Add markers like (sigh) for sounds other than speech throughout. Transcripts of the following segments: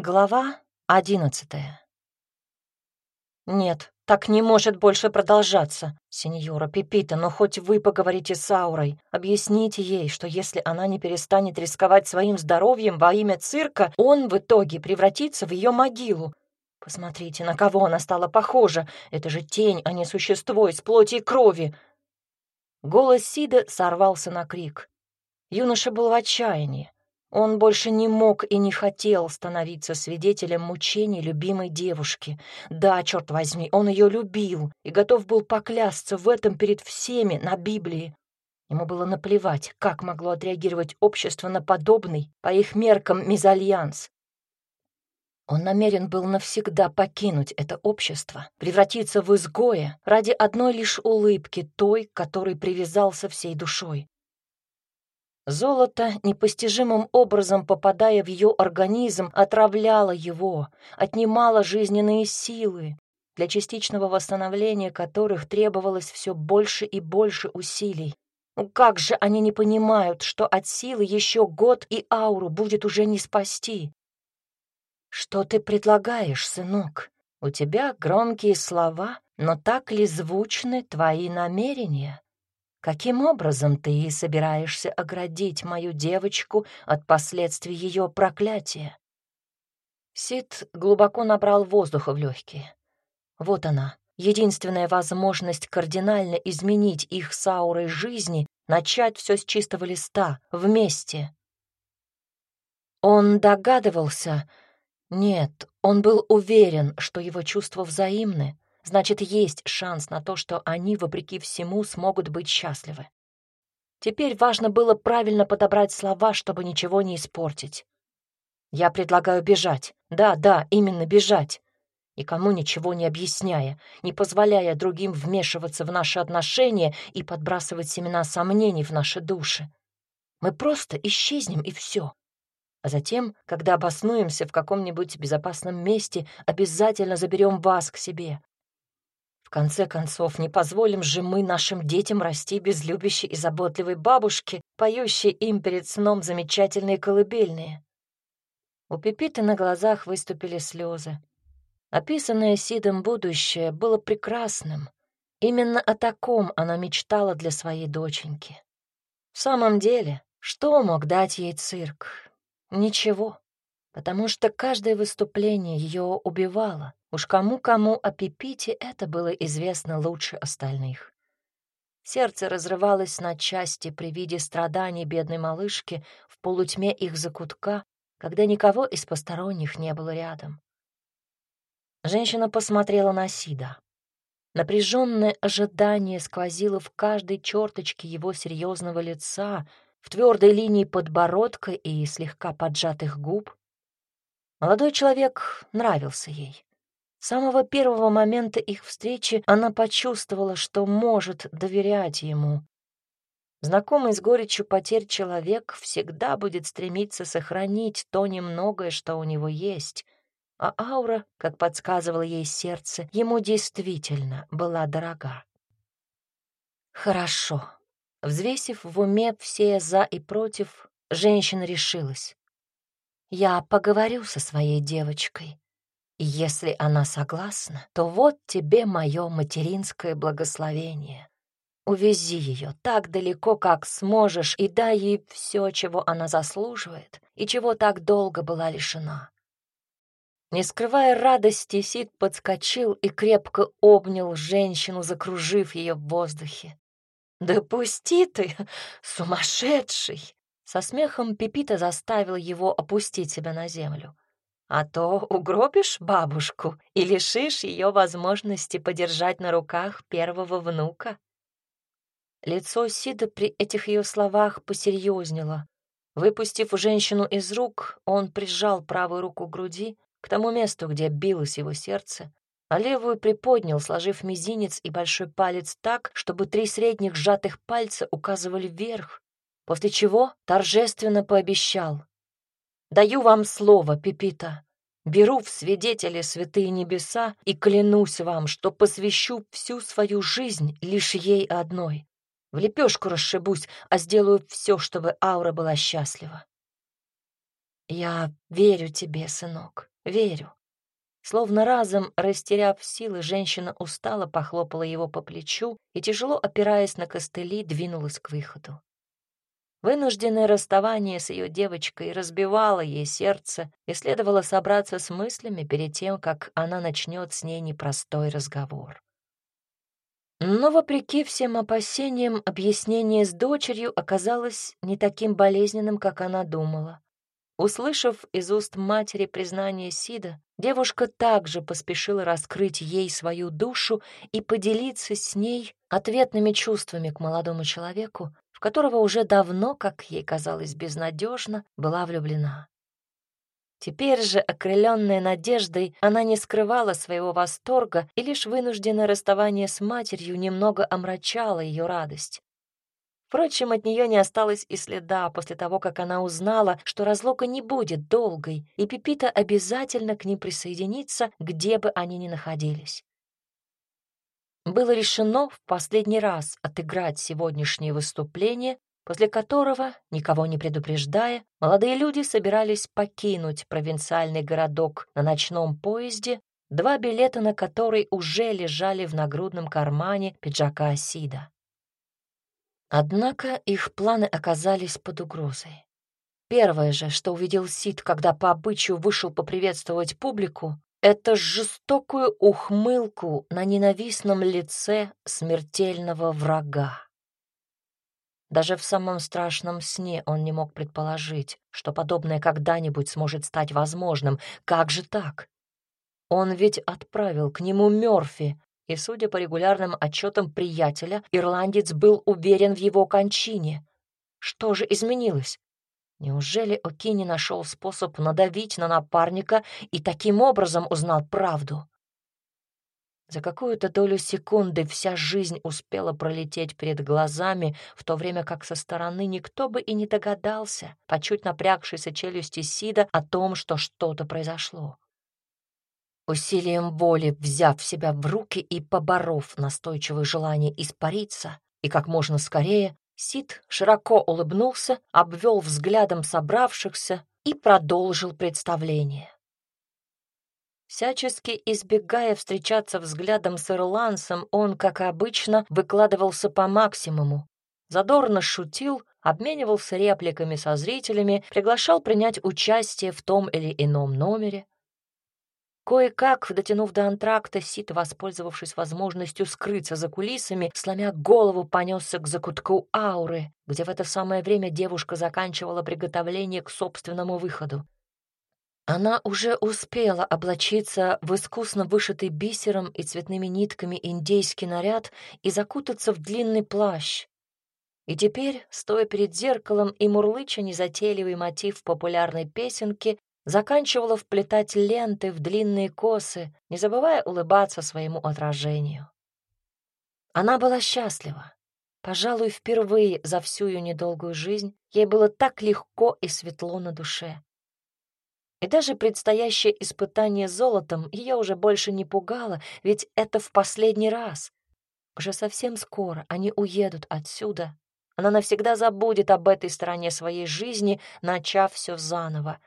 Глава одиннадцатая. «Нет, так не может больше продолжаться, сеньора Пепита, но хоть вы поговорите с Аурой, объясните ей, что если она не перестанет рисковать своим здоровьем во имя цирка, он в итоге превратится в ее могилу. Посмотрите, на кого она стала похожа. Это же тень, а не существо из плоти и крови». Голос Сида сорвался на крик. Юноша был в отчаянии. Он больше не мог и не хотел становиться свидетелем мучений любимой девушки. Да, черт возьми, он ее любил и готов был поклясться в этом перед всеми на Библии. Ему было наплевать, как могло отреагировать общество на подобный, по их меркам, мезальянс. Он намерен был навсегда покинуть это общество, превратиться в изгоя ради одной лишь улыбки той, которой привязался всей душой. Золото, непостижимым образом попадая в ее организм, отравляло его, отнимало жизненные силы, для частичного восстановления которых требовалось все больше и больше усилий. Ну как же они не понимают, что от силы еще год и ауру будет уже не спасти? Что ты предлагаешь, сынок? У тебя громкие слова, но так ли звучны твои намерения? Каким образом ты собираешься оградить мою девочку от последствий ее проклятия? Сид глубоко набрал воздуха в легкие. Вот она, единственная возможность кардинально изменить их с аурой жизни, начать все с чистого листа, вместе. Он догадывался... Нет, он был уверен, что его чувства взаимны, Значит, есть шанс на то, что они, вопреки всему, смогут быть счастливы. Теперь важно было правильно подобрать слова, чтобы ничего не испортить. Я предлагаю бежать. Да, да, именно бежать. Никому ничего не объясняя, не позволяя другим вмешиваться в наши отношения и подбрасывать семена сомнений в наши души. Мы просто исчезнем, и все. А затем, когда обоснуемся в каком-нибудь безопасном месте, обязательно заберем вас к себе. В конце концов, не позволим же мы нашим детям расти без любящей и заботливой бабушки, поющей им перед сном замечательные колыбельные. У Пепиты на глазах выступили слезы. Описанное Сидом будущее было прекрасным. Именно о таком она мечтала для своей доченьки. В самом деле, что мог дать ей цирк? Ничего, потому что каждое выступление ее убивало. Уж кому-кому о Пипите это было известно лучше остальных. Сердце разрывалось на части при виде страданий бедной малышки в полутьме их закутка, когда никого из посторонних не было рядом. Женщина посмотрела на Сида. Напряженное ожидание сквозило в каждой черточке его серьезного лица, в твердой линии подбородка и слегка поджатых губ. Молодой человек нравился ей. С самого первого момента их встречи она почувствовала, что может доверять ему. Знакомый с горечью потерь человек всегда будет стремиться сохранить то немногое, что у него есть, а аура, как подсказывало ей сердце, ему действительно была дорога. Хорошо. Взвесив в уме все «за» и «против», женщина решилась. «Я поговорю со своей девочкой. Если она согласна, то вот тебе мое материнское благословение. Увези ее так далеко, как сможешь, и дай ей все, чего она заслуживает и чего так долго была лишена. Не скрывая радости, Сид подскочил и крепко обнял женщину, закружив ее в воздухе. «Да пусти ты, (laughs) сумасшедший!» Со смехом Пепита заставил его опустить себя на землю а то угробишь бабушку и лишишь ее возможности подержать на руках первого внука. Лицо Сида при этих ее словах посерьезнело. Выпустив женщину из рук, он прижал правую руку к груди, к тому месту, где билось его сердце, а левую приподнял, сложив мизинец и большой палец так, чтобы три средних сжатых пальца указывали вверх, после чего торжественно пообещал Даю вам слово, Пипита. Беру в свидетели святые небеса и клянусь вам, что посвящу всю свою жизнь лишь ей одной. В лепешку расшибусь, а сделаю все, чтобы Аура была счастлива. «Я верю тебе, сынок, верю». Словно разом растеряв силы, женщина устало похлопала его по плечу и, тяжело опираясь на костыли, двинулась к выходу. Вынужденное расставание с ее девочкой разбивало ей сердце, и следовало собраться с мыслями перед тем, как она начнет с ней непростой разговор. Но, вопреки всем опасениям, объяснение с дочерью оказалось не таким болезненным, как она думала. Услышав из уст матери признание Сида, девушка также поспешила раскрыть ей свою душу и поделиться с ней ответными чувствами к молодому человеку, в которого уже давно, как ей казалось безнадежно, была влюблена. Теперь же, окрыленная надеждой, она не скрывала своего восторга, и лишь вынужденное расставание с матерью немного омрачало ее радость. Впрочем, от нее не осталось и следа после того, как она узнала, что разлука не будет долгой, и Пипита обязательно к ним присоединится, где бы они ни находились. Было решено в последний раз отыграть сегодняшнее выступление после которого, никого не предупреждая, молодые люди собирались покинуть провинциальный городок на ночном поезде, два билета на который уже лежали в нагрудном кармане пиджака Асида. Однако их планы оказались под угрозой. Первое же, что увидел Сид, когда по обычаю вышел поприветствовать публику, это жестокую ухмылку на ненавистном лице смертельного врага. Даже в самом страшном сне он не мог предположить, что подобное когда-нибудь сможет стать возможным. Как же так? Он ведь отправил к нему Мёрфи, и, судя по регулярным отчетам приятеля, ирландец был уверен в его кончине. Что же изменилось? Неужели Окини нашел способ надавить на напарника и таким образом узнал правду? За какую-то долю секунды вся жизнь успела пролететь перед глазами, в то время как со стороны никто бы и не догадался, по чуть напрягшейся челюсти Сида, о том, что что-то произошло. Усилием воли, взяв себя в руки и поборов настойчивое желание испариться, и как можно скорее, Сид широко улыбнулся, обвел взглядом собравшихся и продолжил представление. Всячески избегая встречаться взглядом с ирландцем, он, как обычно, выкладывался по максимуму. Задорно шутил, обменивался репликами со зрителями, приглашал принять участие в том или ином номере. Кое-как, дотянув до антракта, Сит, воспользовавшись возможностью скрыться за кулисами, сломя голову, понесся к закутку ауры, где в это самое время девушка заканчивала приготовление к собственному выходу. Она уже успела облачиться в искусно вышитый бисером и цветными нитками индейский наряд и закутаться в длинный плащ. И теперь, стоя перед зеркалом и мурлыча незатейливый мотив популярной песенки, заканчивала вплетать ленты в длинные косы, не забывая улыбаться своему отражению. Она была счастлива. Пожалуй, впервые за всю ее недолгую жизнь ей было так легко и светло на душе. И даже предстоящее испытание золотом ее уже больше не пугало, ведь это в последний раз. Уже совсем скоро они уедут отсюда. Она навсегда забудет об этой стороне своей жизни, начав все заново.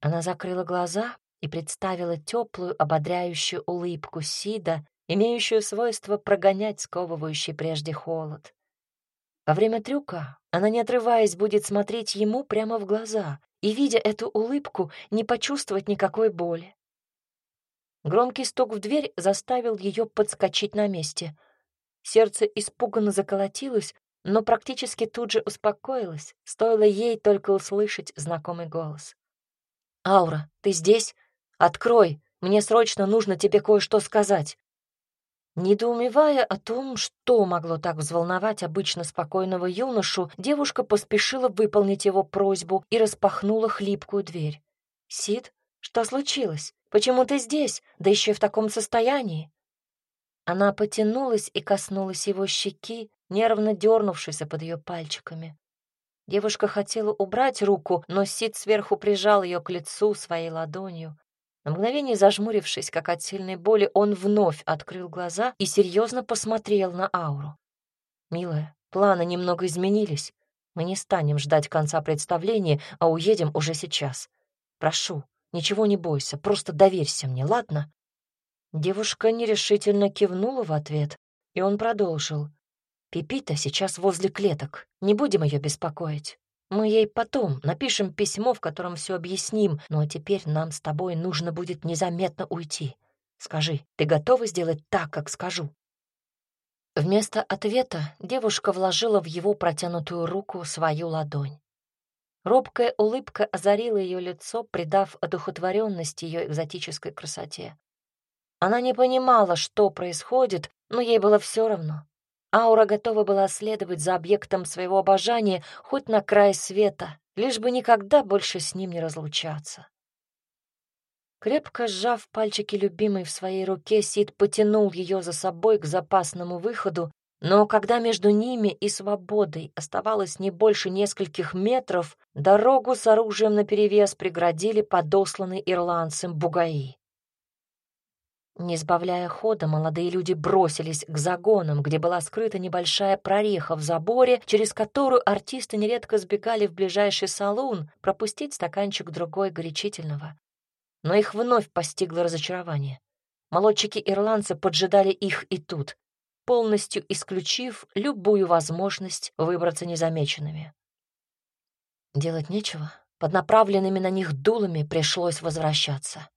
Она закрыла глаза и представила теплую, ободряющую улыбку Сида, имеющую свойство прогонять сковывающий прежде холод. Во время трюка она, не отрываясь, будет смотреть ему прямо в глаза, и, видя эту улыбку, не почувствовать никакой боли. Громкий стук в дверь заставил ее подскочить на месте. Сердце испуганно заколотилось, но практически тут же успокоилось, стоило ей только услышать знакомый голос. «Аура, ты здесь? Открой, мне срочно нужно тебе кое-что сказать». Недоумевая о том, что могло так взволновать обычно спокойного юношу, девушка поспешила выполнить его просьбу и распахнула хлипкую дверь. «Сид, что случилось? Почему ты здесь, да еще и в таком состоянии?» Она потянулась и коснулась его щеки, нервно дернувшись под ее пальчиками. Девушка хотела убрать руку, но Сид сверху прижал ее к лицу своей ладонью. На мгновение зажмурившись, как от сильной боли, он вновь открыл глаза и серьезно посмотрел на ауру. «Милая, планы немного изменились. Мы не станем ждать конца представления, а уедем уже сейчас. Прошу, ничего не бойся, просто доверься мне, ладно?» Девушка нерешительно кивнула в ответ, и он продолжил. «Пипита сейчас возле клеток, не будем ее беспокоить. Мы ей потом напишем письмо, в котором все объясним, но теперь нам с тобой нужно будет незаметно уйти. Скажи, ты готова сделать так, как скажу?» Вместо ответа девушка вложила в его протянутую руку свою ладонь. Робкая улыбка озарила ее лицо, придав одухотворенность ее экзотической красоте. Она не понимала, что происходит, но ей было все равно. Аура готова была следовать за объектом своего обожания хоть на край света, лишь бы никогда больше с ним не разлучаться. Крепко сжав пальчики любимой в своей руке, Сид потянул ее за собой к запасному выходу, но когда между ними и свободой оставалось не больше нескольких метров, дорогу с оружием наперевес преградили подосланный ирландцем бугаи. Не сбавляя хода, молодые люди бросились к загонам, где была скрыта небольшая прореха в заборе, через которую артисты нередко сбегали в ближайший салон пропустить стаканчик другой горячительного но их вновь постигло разочарование. Молодчики-ирландцы поджидали их и тут, полностью исключив любую возможность выбраться незамеченными. Делать нечего, под направленными на них дулами пришлось возвращаться.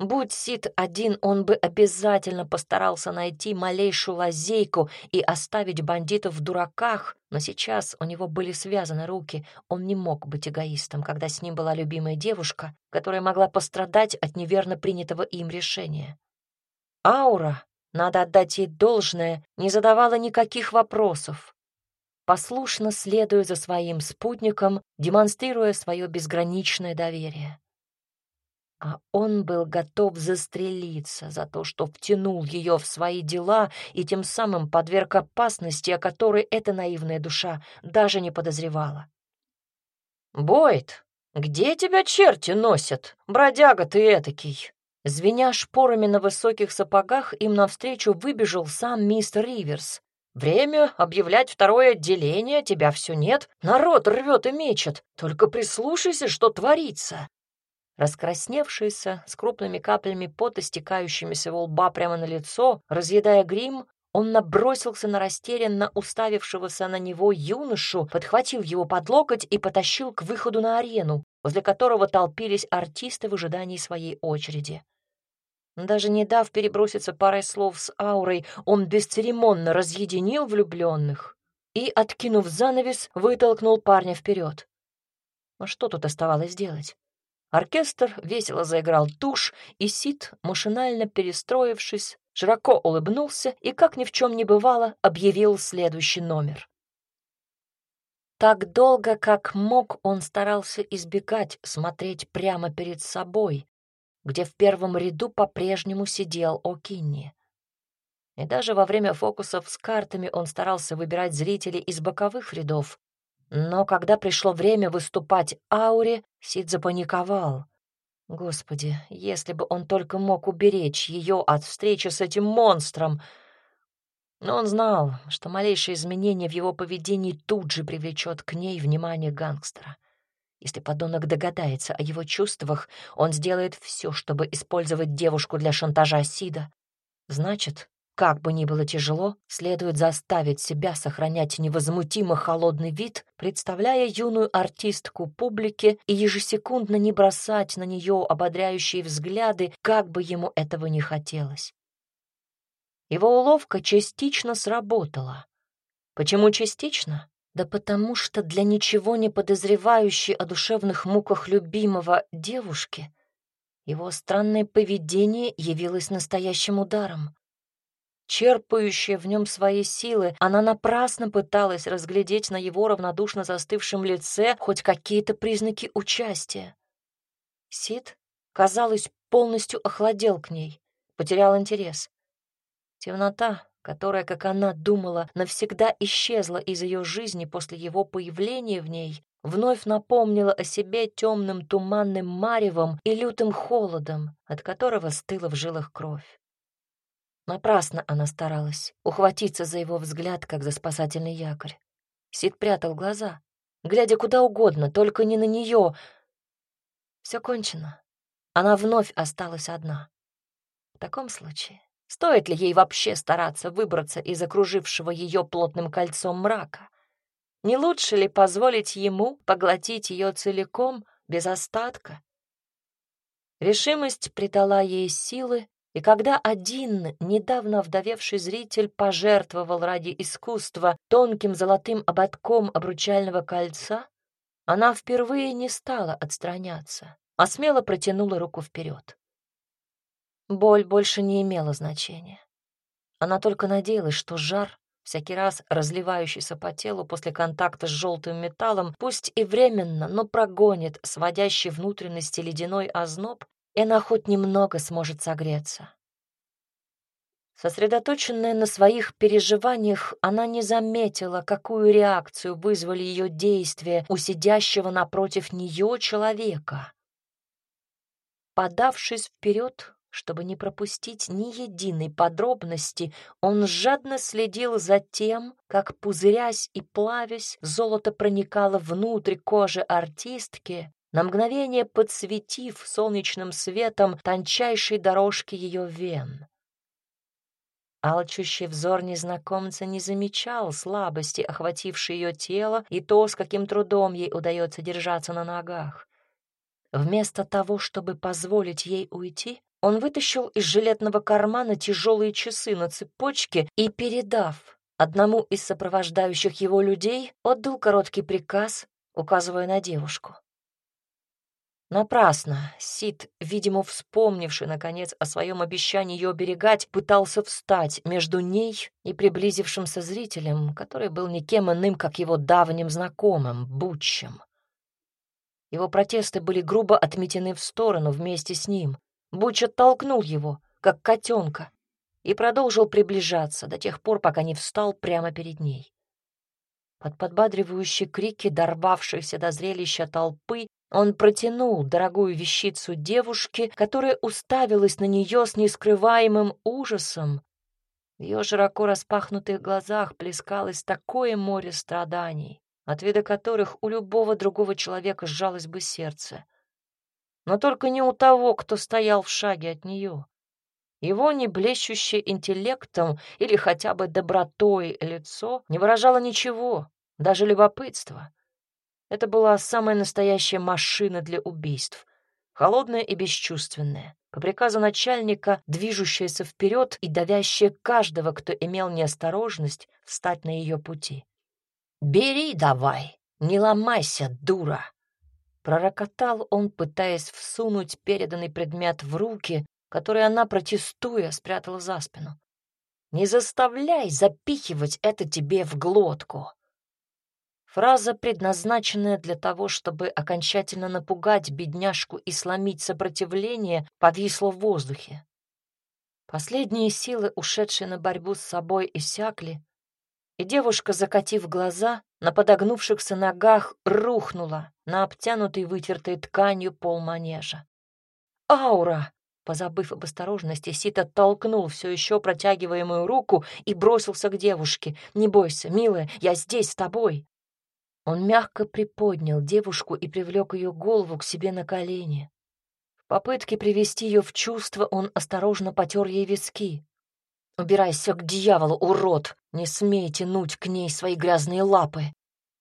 Будь Сид один, он бы обязательно постарался найти малейшую лазейку и оставить бандитов в дураках, но сейчас у него были связаны руки, он не мог быть эгоистом, когда с ним была любимая девушка, которая могла пострадать от неверно принятого им решения. Аура, надо отдать ей должное, не задавала никаких вопросов, послушно следуя за своим спутником, демонстрируя свое безграничное доверие. А он был готов застрелиться за то, что втянул ее в свои дела и тем самым подверг опасности, о которой эта наивная душа даже не подозревала. «Бойд, где тебя черти носят, бродяга ты этакий?» Звеня шпорами на высоких сапогах, им навстречу выбежал сам мистер Риверс. «Время объявлять второе отделение, тебя все нет, народ рвет и мечет, только прислушайся, что творится». Раскрасневшийся, с крупными каплями пота, стекающими с его лба прямо на лицо, разъедая грим, он набросился на растерянно уставившегося на него юношу, подхватил его под локоть и потащил к выходу на арену, возле которого толпились артисты в ожидании своей очереди. Даже не дав переброситься парой слов с аурой, он бесцеремонно разъединил влюбленных и, откинув занавес, вытолкнул парня вперед. Но что тут оставалось делать? Оркестр весело заиграл тушь, и Сид, машинально перестроившись, широко улыбнулся и, как ни в чем не бывало, объявил следующий номер. Так долго, как мог, он старался избегать смотреть прямо перед собой, где в первом ряду по-прежнему сидел О'Кинни. И даже во время фокусов с картами он старался выбирать зрителей из боковых рядов, но когда пришло время выступать Ауре, Сид запаниковал. Господи, если бы он только мог уберечь ее от встречи с этим монстром! Но он знал, что малейшее изменение в его поведении тут же привлечет к ней внимание гангстера. Если подонок догадается о его чувствах, он сделает все, чтобы использовать девушку для шантажа Сида. Значит, как бы ни было тяжело, следует заставить себя сохранять невозмутимо холодный вид, представляя юную артистку публике и ежесекундно не бросать на нее ободряющие взгляды, как бы ему этого не хотелось. Его уловка частично сработала. Почему частично? Да потому что для ничего не подозревающей о душевных муках любимого девушки его странное поведение явилось настоящим ударом черпающая в нем свои силы, она напрасно пыталась разглядеть на его равнодушно застывшем лице хоть какие-то признаки участия. Сид, казалось, полностью охладел к ней, потерял интерес. Темнота, которая, как она думала, навсегда исчезла из ее жизни после его появления в ней, вновь напомнила о себе темным туманным маревом и лютым холодом, от которого стыла в жилах кровь. Напрасно она старалась ухватиться за его взгляд, как за спасательный якорь. Сид прятал глаза, глядя куда угодно, только не на нее. Все кончено. Она вновь осталась одна. В таком случае, стоит ли ей вообще стараться выбраться из окружившего ее плотным кольцом мрака? Не лучше ли позволить ему поглотить ее целиком, без остатка? Решимость придала ей силы, и когда один недавно вдовевший зритель пожертвовал ради искусства тонким золотым ободком обручального кольца, она впервые не стала отстраняться, а смело протянула руку вперед. Боль больше не имела значения. Она только надеялась, что жар, всякий раз разливающийся по телу после контакта с желтым металлом, пусть и временно, но прогонит сводящий внутренности ледяной озноб и она хоть немного сможет согреться. Сосредоточенная на своих переживаниях, она не заметила, какую реакцию вызвали ее действия у сидящего напротив нее человека. Подавшись вперед, чтобы не пропустить ни единой подробности, он жадно следил за тем, как, пузырясь и плавясь, золото проникало внутрь кожи артистки, на мгновение подсветив солнечным светом тончайшей дорожки ее вен. Алчущий взор незнакомца не замечал слабости, охватившей ее тело, и то, с каким трудом ей удается держаться на ногах. Вместо того, чтобы позволить ей уйти, он вытащил из жилетного кармана тяжелые часы на цепочке и, передав одному из сопровождающих его людей, отдал короткий приказ, указывая на девушку. Напрасно Сид, видимо, вспомнивший, наконец, о своем обещании ее оберегать, пытался встать между ней и приблизившимся зрителем, который был никем иным, как его давним знакомым, Бутчем. Его протесты были грубо отметены в сторону вместе с ним. Буч оттолкнул его, как котенка, и продолжил приближаться до тех пор, пока не встал прямо перед ней. Под подбадривающие крики дорвавшихся до зрелища толпы он протянул дорогую вещицу девушке, которая уставилась на нее с нескрываемым ужасом. В ее широко распахнутых глазах плескалось такое море страданий, от вида которых у любого другого человека сжалось бы сердце. Но только не у того, кто стоял в шаге от нее. Его не блещущее интеллектом или хотя бы добротой лицо не выражало ничего, даже любопытства. Это была самая настоящая машина для убийств, холодная и бесчувственная, по приказу начальника, движущаяся вперед и давящая каждого, кто имел неосторожность встать на ее пути. «Бери давай, не ломайся, дура!» Пророкотал он, пытаясь всунуть переданный предмет в руки, которые она, протестуя, спрятала за спину. «Не заставляй запихивать это тебе в глотку!» Фраза, предназначенная для того, чтобы окончательно напугать бедняжку и сломить сопротивление, повисла в воздухе. Последние силы, ушедшие на борьбу с собой, иссякли, и девушка, закатив глаза, на подогнувшихся ногах рухнула на обтянутый вытертой тканью пол манежа. «Аура!» Позабыв об осторожности, Сит оттолкнул все еще протягиваемую руку и бросился к девушке. «Не бойся, милая, я здесь с тобой!» Он мягко приподнял девушку и привлек ее голову к себе на колени. В попытке привести ее в чувство он осторожно потер ей виски. «Убирайся к дьяволу, урод! Не смей тянуть к ней свои грязные лапы!»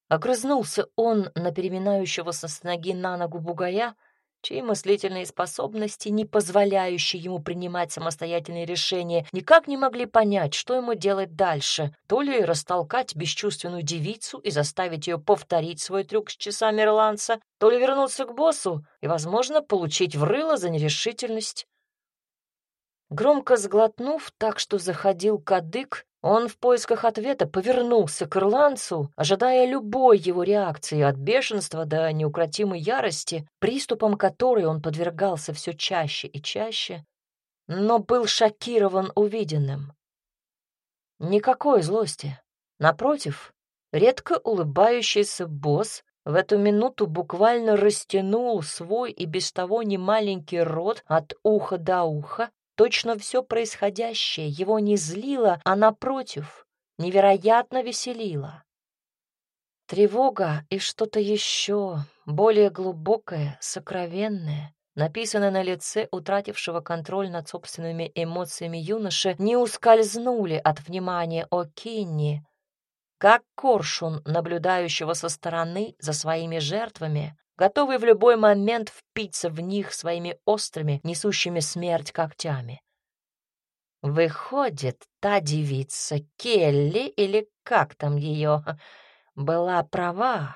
Огрызнулся он на переминающегося с ноги на ногу бугая, чьи мыслительные способности, не позволяющие ему принимать самостоятельные решения, никак не могли понять, что ему делать дальше, то ли растолкать бесчувственную девицу и заставить ее повторить свой трюк с часами ирландца, то ли вернуться к боссу и, возможно, получить в рыло за нерешительность. Громко сглотнув так, что заходил кадык, он в поисках ответа повернулся к ирландцу, ожидая любой его реакции от бешенства до неукротимой ярости, приступом которой он подвергался все чаще и чаще, но был шокирован увиденным. Никакой злости. Напротив, редко улыбающийся босс в эту минуту буквально растянул свой и без того немаленький рот от уха до уха, Точно все происходящее его не злило, а, напротив, невероятно веселило. Тревога и что-то еще, более глубокое, сокровенное, написанное на лице утратившего контроль над собственными эмоциями юноши, не ускользнули от внимания О'Кинни, как коршун, наблюдающего со стороны за своими жертвами, готовый в любой момент впиться в них своими острыми, несущими смерть когтями. Выходит, та девица Келли, или как там ее, была права.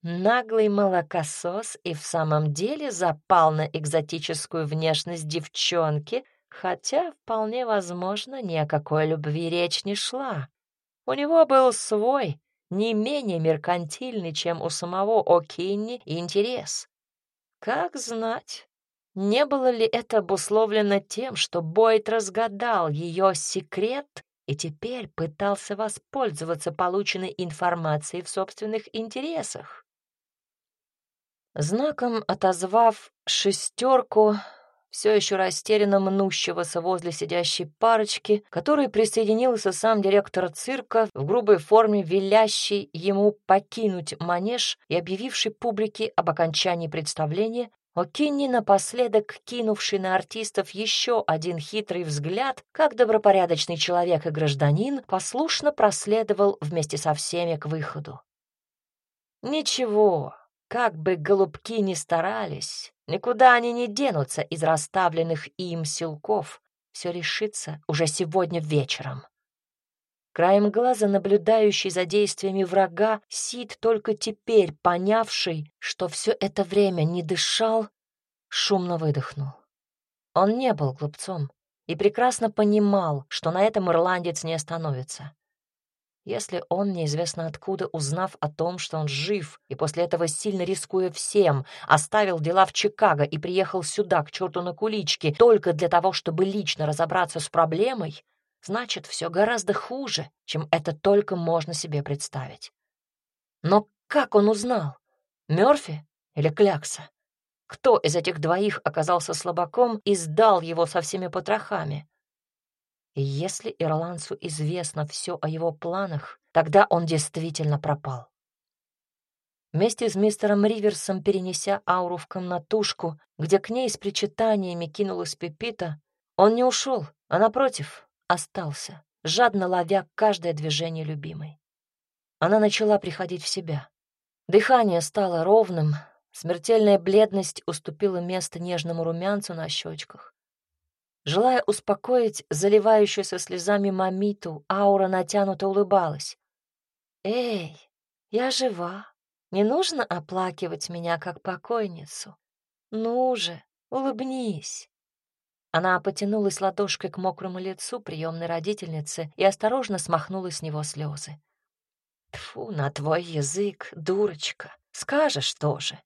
Наглый молокосос и в самом деле запал на экзотическую внешность девчонки, хотя, вполне возможно, ни о какой любви речь не шла. У него был свой, не менее меркантильный, чем у самого О'Кинни, интерес. Как знать, не было ли это обусловлено тем, что Бойд разгадал ее секрет и теперь пытался воспользоваться полученной информацией в собственных интересах? Знаком отозвав шестерку, все еще растерянно мнущегося возле сидящей парочки, которой присоединился сам директор цирка в грубой форме, велящий ему покинуть манеж и объявивший публике об окончании представления, О'Кинни, напоследок кинувший на артистов еще один хитрый взгляд, как добропорядочный человек и гражданин, послушно проследовал вместе со всеми к выходу. Ничего, как бы голубки ни старались, никуда они не денутся из расставленных им силков. Все решится уже сегодня вечером. Краем глаза, наблюдающий за действиями врага, Сид, только теперь понявший, что все это время не дышал, шумно выдохнул. Он не был глупцом и прекрасно понимал, что на этом ирландец не остановится. Если он, неизвестно откуда, узнав о том, что он жив, и после этого сильно рискуя всем, оставил дела в Чикаго и приехал сюда, к черту на куличке, только для того, чтобы лично разобраться с проблемой, значит, все гораздо хуже, чем это только можно себе представить. Но как он узнал? Мёрфи или Клякса? Кто из этих двоих оказался слабаком и сдал его со всеми потрохами? И если ирландцу известно все о его планах, тогда он действительно пропал. Вместе с мистером Риверсом, перенеся ауру в комнатушку, где к ней с причитаниями кинулась Пепита, он не ушел, а, напротив, остался, жадно ловя каждое движение любимой. Она начала приходить в себя. Дыхание стало ровным, смертельная бледность уступила место нежному румянцу на щечках. Желая успокоить заливающуюся слезами мамиту, аура натянуто улыбалась. «Эй, я жива. Не нужно оплакивать меня как покойницу. Ну же, улыбнись». Она потянулась ладошкой к мокрому лицу приемной родительницы и осторожно смахнула с него слезы. Тфу на твой язык, дурочка, скажешь тоже.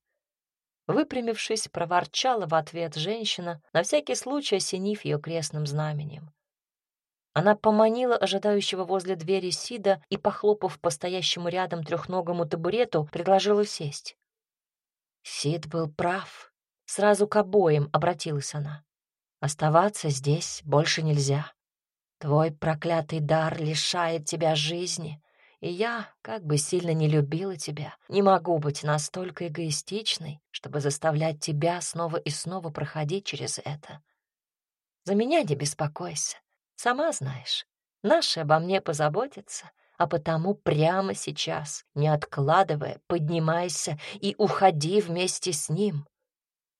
Выпрямившись, проворчала в ответ женщина, на всякий случай осенив ее крестным знаменем. Она поманила ожидающего возле двери Сида и, похлопав по стоящему рядом трехногому табурету, предложила сесть. Сид был прав. Сразу к обоим обратилась она. Оставаться здесь больше нельзя. Твой проклятый дар лишает тебя жизни, и я, как бы сильно не любила тебя, не могу быть настолько эгоистичной, чтобы заставлять тебя снова и снова проходить через это. За меня не беспокойся. Сама знаешь, наши обо мне позаботятся, а потому прямо сейчас, не откладывая, поднимайся и уходи вместе с ним.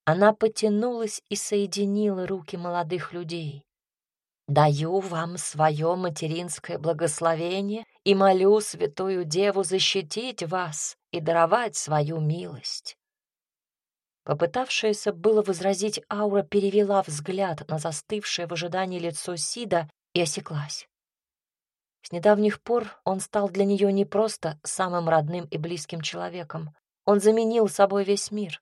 Она потянулась и соединила руки молодых людей. Даю вам свое материнское благословение и молю Святую Деву защитить вас и даровать свою милость. Попытавшаяся было возразить Аура перевела взгляд на застывшее в ожидании лицо Сида и осеклась. С недавних пор он стал для нее не просто самым родным и близким человеком, он заменил собой весь мир.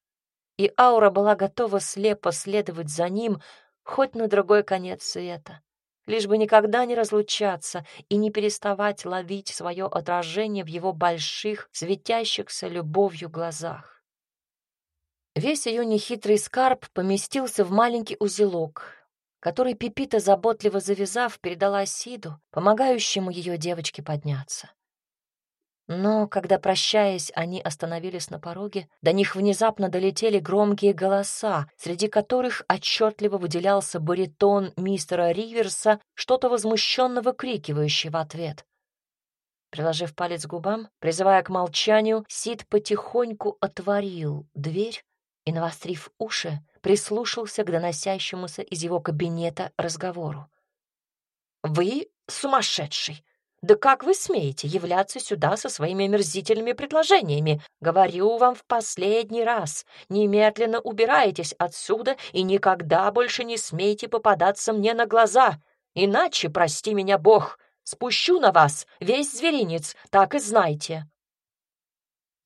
И Аура была готова слепо следовать за ним хоть на другой конец света лишь бы никогда не разлучаться и не переставать ловить свое отражение в его больших, светящихся любовью глазах. Весь ее нехитрый скарб поместился в маленький узелок, который Пипита, заботливо завязав, передала Сиду, помогающему ее девочке подняться. Но когда, прощаясь, они остановились на пороге, до них внезапно долетели громкие голоса, среди которых отчетливо выделялся баритон мистера Риверса, что-то возмущенно выкрикивающий в ответ. Приложив палец к губам, призывая к молчанию, Сид потихоньку отворил дверь и, навострив уши, прислушался к доносящемуся из его кабинета разговору. «Вы сумасшедший! Да как вы смеете являться сюда со своими омерзительными предложениями? Говорю вам в последний раз, немедленно убирайтесь отсюда и никогда больше не смейте попадаться мне на глаза, иначе, прости меня Бог, спущу на вас весь зверинец, так и знайте».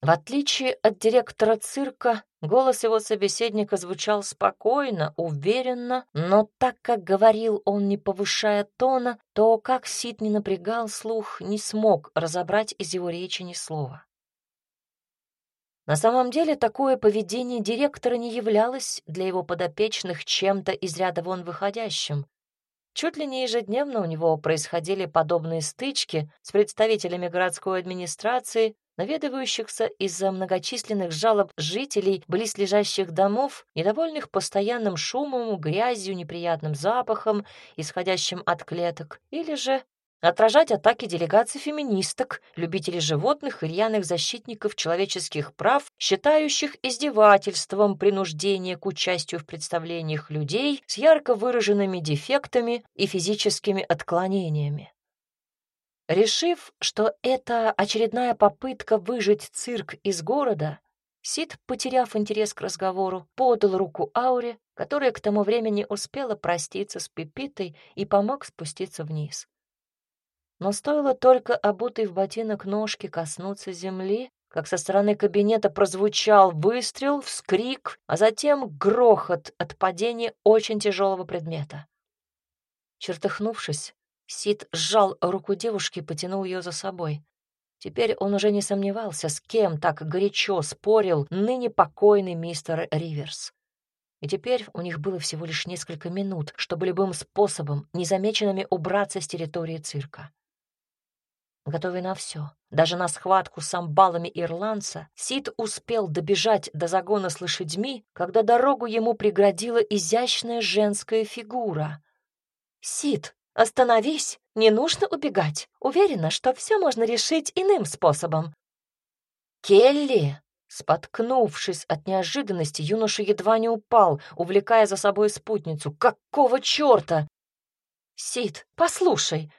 В отличие от директора цирка, голос его собеседника звучал спокойно, уверенно, но так как говорил он, не повышая тона, то, как Сид не напрягал слух, не смог разобрать из его речи ни слова. На самом деле, такое поведение директора не являлось для его подопечных чем-то из ряда вон выходящим. Чуть ли не ежедневно у него происходили подобные стычки с представителями городской администрации, наведывающихся из-за многочисленных жалоб жителей близлежащих домов, недовольных постоянным шумом, грязью, неприятным запахом, исходящим от клеток, или же отражать атаки делегаций феминисток, любителей животных и рьяных защитников человеческих прав, считающих издевательством принуждение к участию в представлениях людей с ярко выраженными дефектами и физическими отклонениями. Решив, что это очередная попытка выжить цирк из города, Сид, потеряв интерес к разговору, подал руку Ауре, которая к тому времени успела проститься с Пепитой и помог спуститься вниз. Но стоило только обутой в ботинок ножки коснуться земли, как со стороны кабинета прозвучал выстрел, вскрик, а затем грохот от падения очень тяжелого предмета. Чертыхнувшись, Сид сжал руку девушки и потянул ее за собой. Теперь он уже не сомневался, с кем так горячо спорил ныне покойный мистер Риверс. И теперь у них было всего лишь несколько минут, чтобы любым способом незамеченными убраться с территории цирка. Готовый на все, даже на схватку с амбалами ирландца, Сид успел добежать до загона с лошадьми, когда дорогу ему преградила изящная женская фигура. «Сид!» Остановись, не нужно убегать. Уверена, что все можно решить иным способом. Келли! Споткнувшись от неожиданности, юноша едва не упал, увлекая за собой спутницу. Какого черта? Сид, послушай.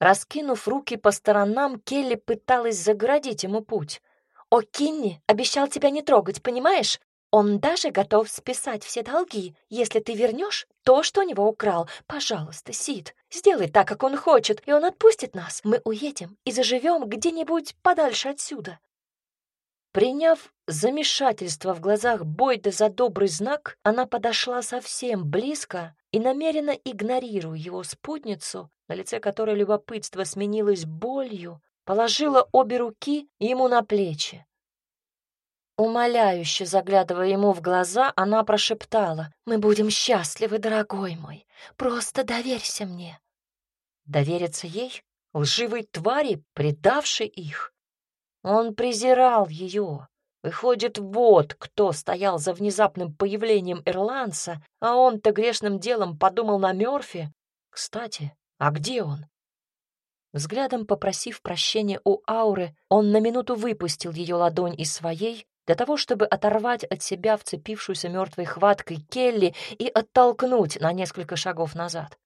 Раскинув руки по сторонам, Келли пыталась загородить ему путь. О, Кинни обещал тебя не трогать, понимаешь? Он даже готов списать все долги, если ты вернешь то, что у него украл. Пожалуйста, Сид, сделай так, как он хочет, и он отпустит нас. Мы уедем и заживем где-нибудь подальше отсюда. Приняв замешательство в глазах Бойда за добрый знак, она подошла совсем близко и, намеренно игнорируя его спутницу, на лице которой любопытство сменилось болью, положила обе руки ему на плечи. Умоляюще заглядывая ему в глаза, она прошептала, «Мы будем счастливы, дорогой мой, просто доверься мне». Довериться ей, лживой твари, предавшей их? Он презирал ее. Выходит, вот кто стоял за внезапным появлением ирландца, а он-то грешным делом подумал на Мёрфи. Кстати, а где он? Взглядом попросив прощения у Ауры, он на минуту выпустил ее ладонь из своей для того, чтобы оторвать от себя вцепившуюся мертвой хваткой Келли и оттолкнуть на несколько шагов назад.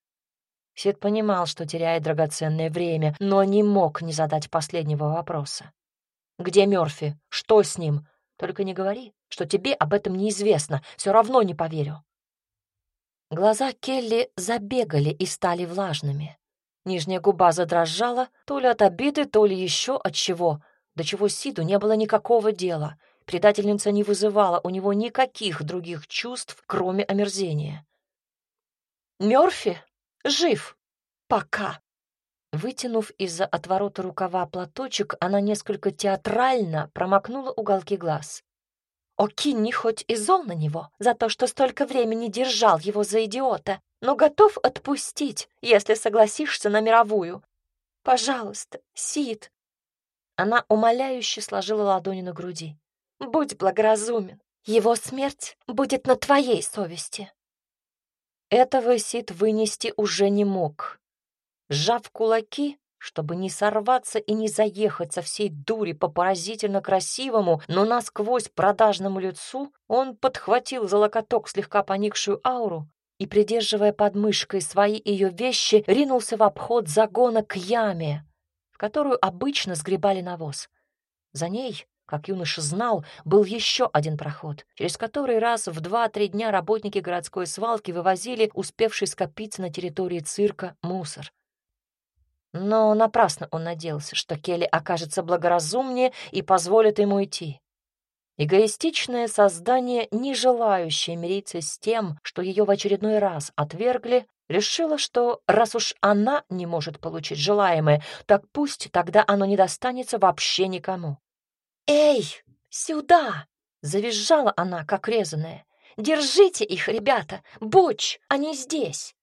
Сид понимал, что теряет драгоценное время, но не мог не задать последнего вопроса. «Где Мёрфи? Что с ним? Только не говори, что тебе об этом неизвестно, все равно не поверю». Глаза Келли забегали и стали влажными. Нижняя губа задрожала, то ли от обиды, то ли еще от чего, до чего Сиду не было никакого дела — Предательница не вызывала у него никаких других чувств, кроме омерзения. Мёрфи жив. Пока. Вытянув из-за отворота рукава платочек, она несколько театрально промокнула уголки глаз. Окинни хоть и зол на него за то, что столько времени держал его за идиота, но готов отпустить, если согласишься на мировую. Пожалуйста, Сид. Она умоляюще сложила ладони на груди. «Будь благоразумен. Его смерть будет на твоей совести». Этого Сид вынести уже не мог. Сжав кулаки, чтобы не сорваться и не заехать со всей дури по поразительно красивому, но насквозь продажному лицу, он подхватил за локоток слегка поникшую ауру и, придерживая под мышкой свои ее вещи, ринулся в обход загона к яме, в которую обычно сгребали навоз. За ней как юноша знал, был еще один проход, через который раз в два-три дня работники городской свалки вывозили успевший скопиться на территории цирка мусор. Но напрасно он надеялся, что Келли окажется благоразумнее и позволит ему идти. Эгоистичное создание, не желающее мириться с тем, что ее в очередной раз отвергли, решила, что раз уж она не может получить желаемое, так пусть тогда оно не достанется вообще никому. «Эй, сюда!» — завизжала она, как резаная. «Держите их, ребята! Буч, они здесь!»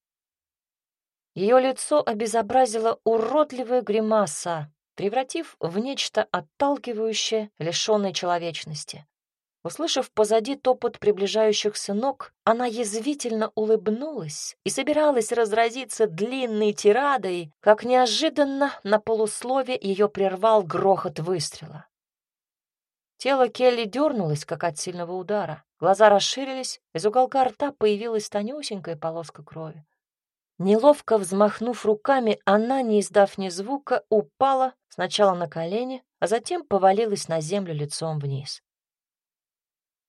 Ее лицо обезобразило уродливая гримаса, превратив в нечто отталкивающее, лишенное человечности. Услышав позади топот приближающихся ног, она язвительно улыбнулась и собиралась разразиться длинной тирадой, как неожиданно на полуслове ее прервал грохот выстрела. Тело Келли дернулось, как от сильного удара. Глаза расширились, из уголка рта появилась тонюсенькая полоска крови. Неловко взмахнув руками, она, не издав ни звука, упала сначала на колени, а затем повалилась на землю лицом вниз.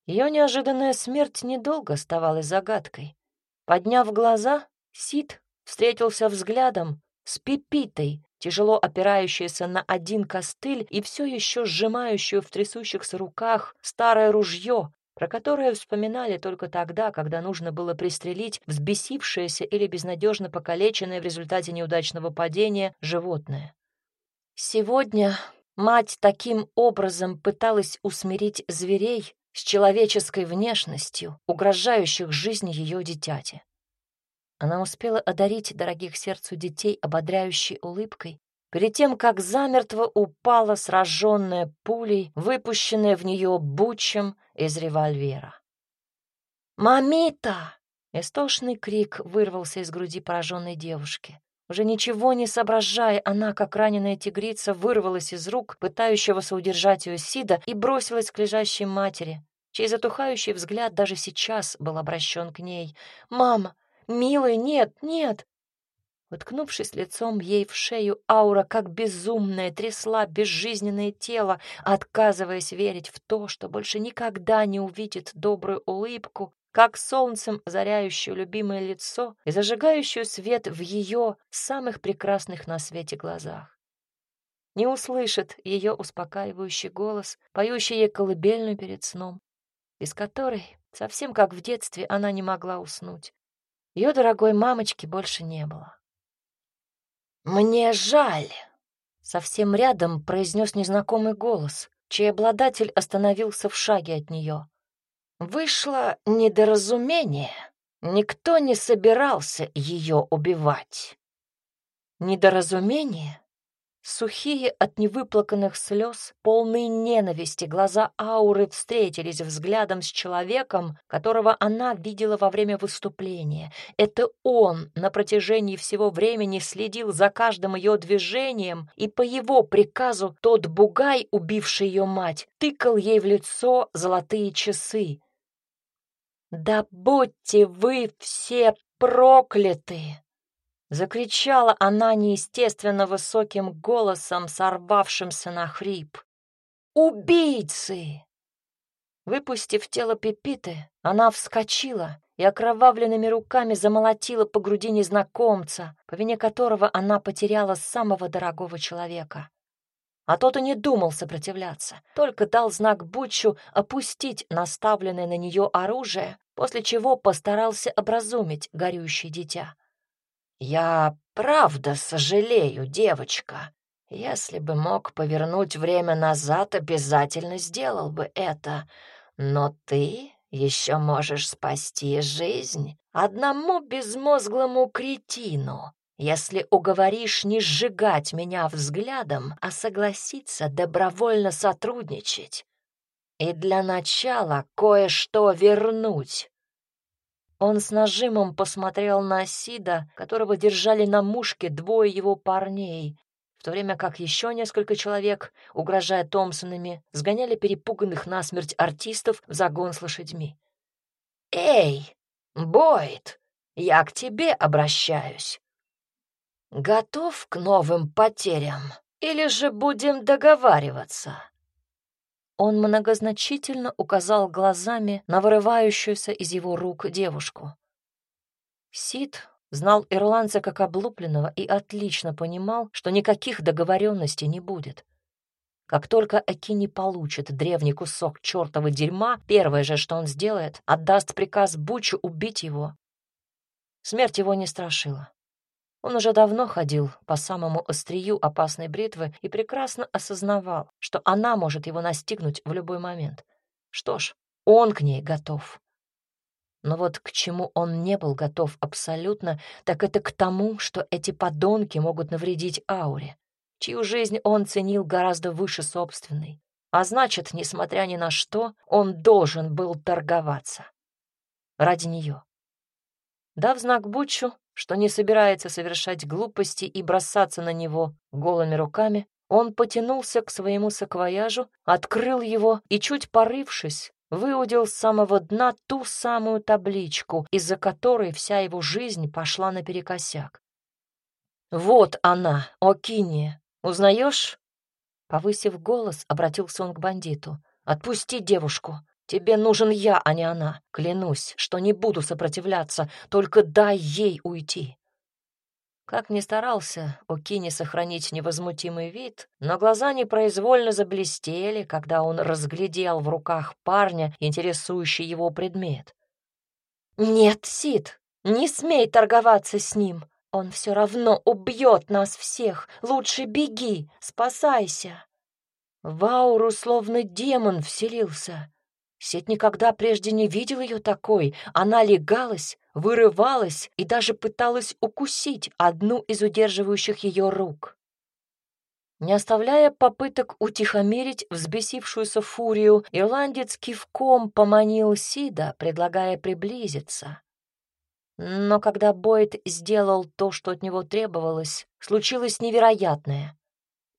Ее неожиданная смерть недолго оставалась загадкой. Подняв глаза, Сид встретился взглядом с Пипитой, тяжело опирающаяся на один костыль и все еще сжимающую в трясущихся руках старое ружье, про которое вспоминали только тогда, когда нужно было пристрелить взбесившееся или безнадежно покалеченное в результате неудачного падения животное. Сегодня мать таким образом пыталась усмирить зверей с человеческой внешностью, угрожающих жизни ее дитяти. Она успела одарить дорогих сердцу детей ободряющей улыбкой, перед тем, как замертво упала сраженная пулей, выпущенная в нее бучем из револьвера. «Мамита!» — истошный крик вырвался из груди пораженной девушки. Уже ничего не соображая, она, как раненая тигрица, вырвалась из рук пытающегося удержать ее Сида и бросилась к лежащей матери, чей затухающий взгляд даже сейчас был обращен к ней. «Мама! «Милый, нет, нет!» Уткнувшись лицом ей в шею, аура, как безумная, трясла безжизненное тело, отказываясь верить в то, что больше никогда не увидит добрую улыбку, как солнцем озаряющую любимое лицо и зажигающую свет в ее самых прекрасных на свете глазах. Не услышит ее успокаивающий голос, поющий ей колыбельную перед сном, без которой, совсем как в детстве, она не могла уснуть. Ее дорогой мамочки больше не было. «Мне жаль!» — совсем рядом произнес незнакомый голос, чей обладатель остановился в шаге от нее. «Вышло недоразумение. Никто не собирался ее убивать». «Недоразумение?» Сухие от невыплаканных слез, полные ненависти, глаза Ауры встретились взглядом с человеком, которого она видела во время выступления. Это он на протяжении всего времени следил за каждым ее движением, и по его приказу тот бугай, убивший ее мать, тыкал ей в лицо золотые часы. «Да будьте вы все прокляты!» Закричала она неестественно высоким голосом, сорвавшимся на хрип. «Убийцы!» Выпустив тело Пепиты, она вскочила и окровавленными руками замолотила по груди незнакомца, по вине которого она потеряла самого дорогого человека. А тот и не думал сопротивляться, только дал знак Бутчу опустить наставленное на нее оружие, после чего постарался образумить горюющее дитя. «Я правда сожалею, девочка. Если бы мог повернуть время назад, обязательно сделал бы это. Но ты еще можешь спасти жизнь одному безмозглому кретину, если уговоришь не сжигать меня взглядом, а согласиться добровольно сотрудничать. И для начала кое-что вернуть. Он с нажимом посмотрел на Сида, которого держали на мушке двое его парней, в то время как еще несколько человек, угрожая Томпсонами, сгоняли перепуганных насмерть артистов в загон с лошадьми. «Эй, Бойд, я к тебе обращаюсь. Готов к новым потерям или же будем договариваться?» Он многозначительно указал глазами на вырывающуюся из его рук девушку. Сид знал ирландца как облупленного и отлично понимал, что никаких договоренностей не будет. Как только Акини получит древний кусок чертова дерьма, первое же, что он сделает, отдаст приказ Бучу убить его. Смерть его не страшила. Он уже давно ходил по самому острию опасной бритвы и прекрасно осознавал, что она может его настигнуть в любой момент. Что ж, он к ней готов. Но вот к чему он не был готов абсолютно, так это к тому, что эти подонки могут навредить ауре, чью жизнь он ценил гораздо выше собственной. А значит, несмотря ни на что, он должен был торговаться. Ради нее. Дав знак Бучу, что не собирается совершать глупости и бросаться на него голыми руками, он потянулся к своему саквояжу, открыл его и, чуть порывшись, выудил с самого дна ту самую табличку, из-за которой вся его жизнь пошла наперекосяк. «Вот она, Окиния, узнаешь?» Повысив голос, обратился он к бандиту. «Отпусти девушку. Тебе нужен я, а не она. Клянусь, что не буду сопротивляться, только дай ей уйти». Как ни старался Окини сохранить невозмутимый вид, но глаза непроизвольно заблестели, когда он разглядел в руках парня интересующий его предмет. «Нет, Сид, не смей торговаться с ним. Он все равно убьет нас всех. Лучше беги, спасайся». В ауру словно демон вселился. Сид никогда прежде не видел ее такой. Она легалась, вырывалась и даже пыталась укусить одну из удерживающих ее рук. Не оставляя попыток утихомирить взбесившуюся фурию, ирландец кивком поманил Сида, предлагая приблизиться. Но когда Бойд сделал то, что от него требовалось, случилось невероятное.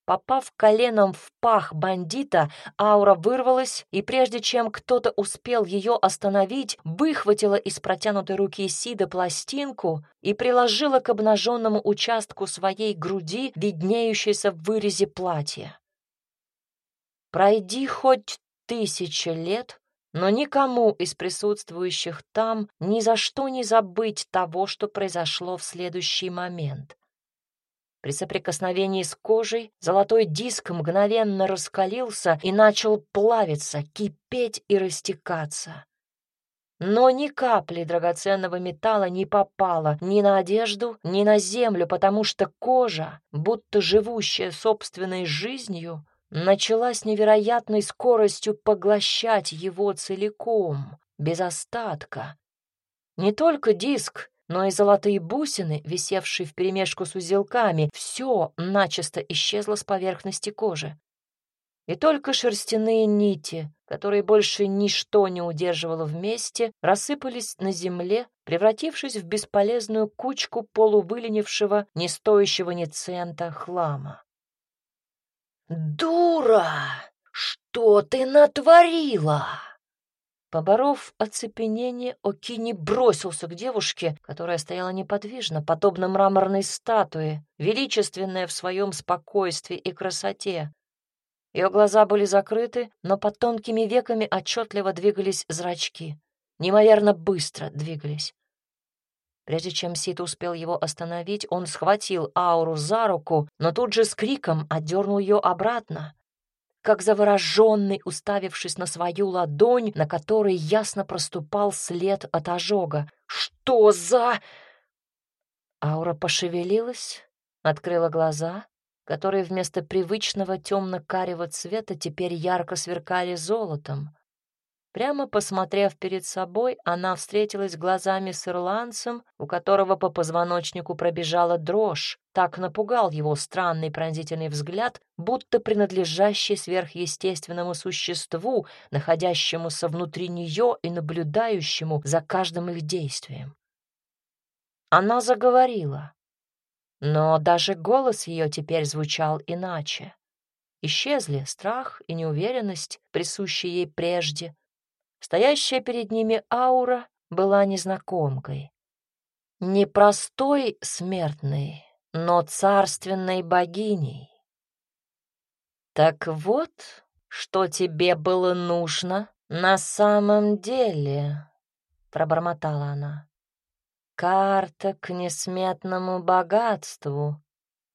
Попав коленом в пах бандита, аура вырвалась, и прежде чем кто-то успел ее остановить, выхватила из протянутой руки Сида пластинку и приложила к обнаженному участку своей груди, виднеющейся в вырезе платья. Пройди хоть тысяча лет, но никому из присутствующих там ни за что не забыть того, что произошло в следующий момент. При соприкосновении с кожей золотой диск мгновенно раскалился и начал плавиться, кипеть и растекаться. Но ни капли драгоценного металла не попало ни на одежду, ни на землю, потому что кожа, будто живущая собственной жизнью, начала с невероятной скоростью поглощать его целиком, без остатка. Не только диск, но и золотые бусины, висевшие вперемешку с узелками, все начисто исчезло с поверхности кожи. И только шерстяные нити, которые больше ничто не удерживало вместе, рассыпались на земле, превратившись в бесполезную кучку полувыленившего, не стоящего ни цента хлама. «Дура! Что ты натворила?» Поборов оцепенение, Окини бросился к девушке, которая стояла неподвижно, подобно мраморной статуе, величественная в своем спокойствии и красоте. Ее глаза были закрыты, но под тонкими веками отчетливо двигались зрачки. Неимоверно быстро двигались. Прежде чем Сит успел его остановить, он схватил Ауру за руку, но тут же с криком отдернул ее обратно как завороженный, уставившись на свою ладонь, на которой ясно проступал след от ожога. «Что за...» Аура пошевелилась, открыла глаза, которые вместо привычного темно-карего цвета теперь ярко сверкали золотом. Прямо посмотрев перед собой, она встретилась глазами с ирландцем, у которого по позвоночнику пробежала дрожь. Так напугал его странный пронзительный взгляд, будто принадлежащий сверхъестественному существу, находящемуся внутри нее и наблюдающему за каждым их действием. Она заговорила, но даже голос ее теперь звучал иначе. Исчезли страх и неуверенность, присущие ей прежде, Стоящая перед ними аура была незнакомкой. Не простой смертной, но царственной богиней. «Так вот, что тебе было нужно на самом деле», — пробормотала она. «Карта к несметному богатству,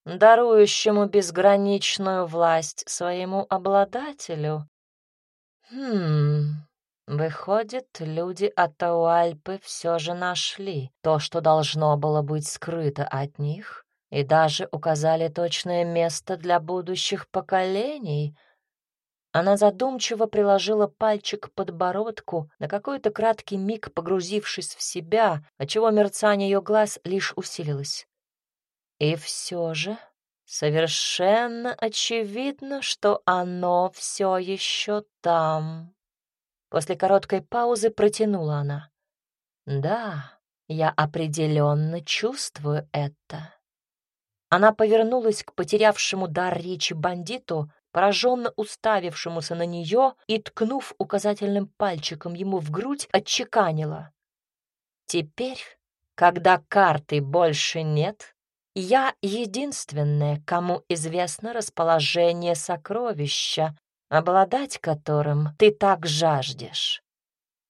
дарующему безграничную власть своему обладателю. Хм, Выходит, люди от Тауальпы все же нашли то, что должно было быть скрыто от них, и даже указали точное место для будущих поколений. Она задумчиво приложила пальчик к подбородку, на какой-то краткий миг погрузившись в себя, отчего мерцание ее глаз лишь усилилось. И все же совершенно очевидно, что оно все еще там. После короткой паузы протянула она. «Да, я определенно чувствую это». Она повернулась к потерявшему дар речи бандиту, пораженно уставившемуся на нее и, ткнув указательным пальчиком ему в грудь, отчеканила. «Теперь, когда карты больше нет, я единственная, кому известно расположение сокровища, обладать которым ты так жаждешь.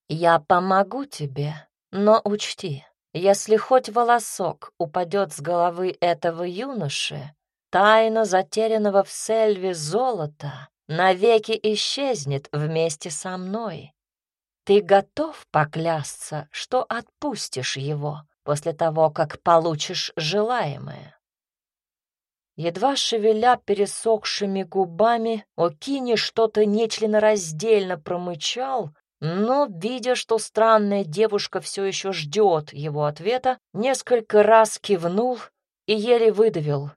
Я помогу тебе, но учти, если хоть волосок упадет с головы этого юноши, тайна затерянного в сельве золота навеки исчезнет вместе со мной. Ты готов поклясться, что отпустишь его после того, как получишь желаемое? Едва шевеля пересохшими губами, Окини что-то нечленораздельно промычал, но, видя, что странная девушка все еще ждет его ответа, несколько раз кивнул и еле выдавил.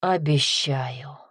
«Обещаю».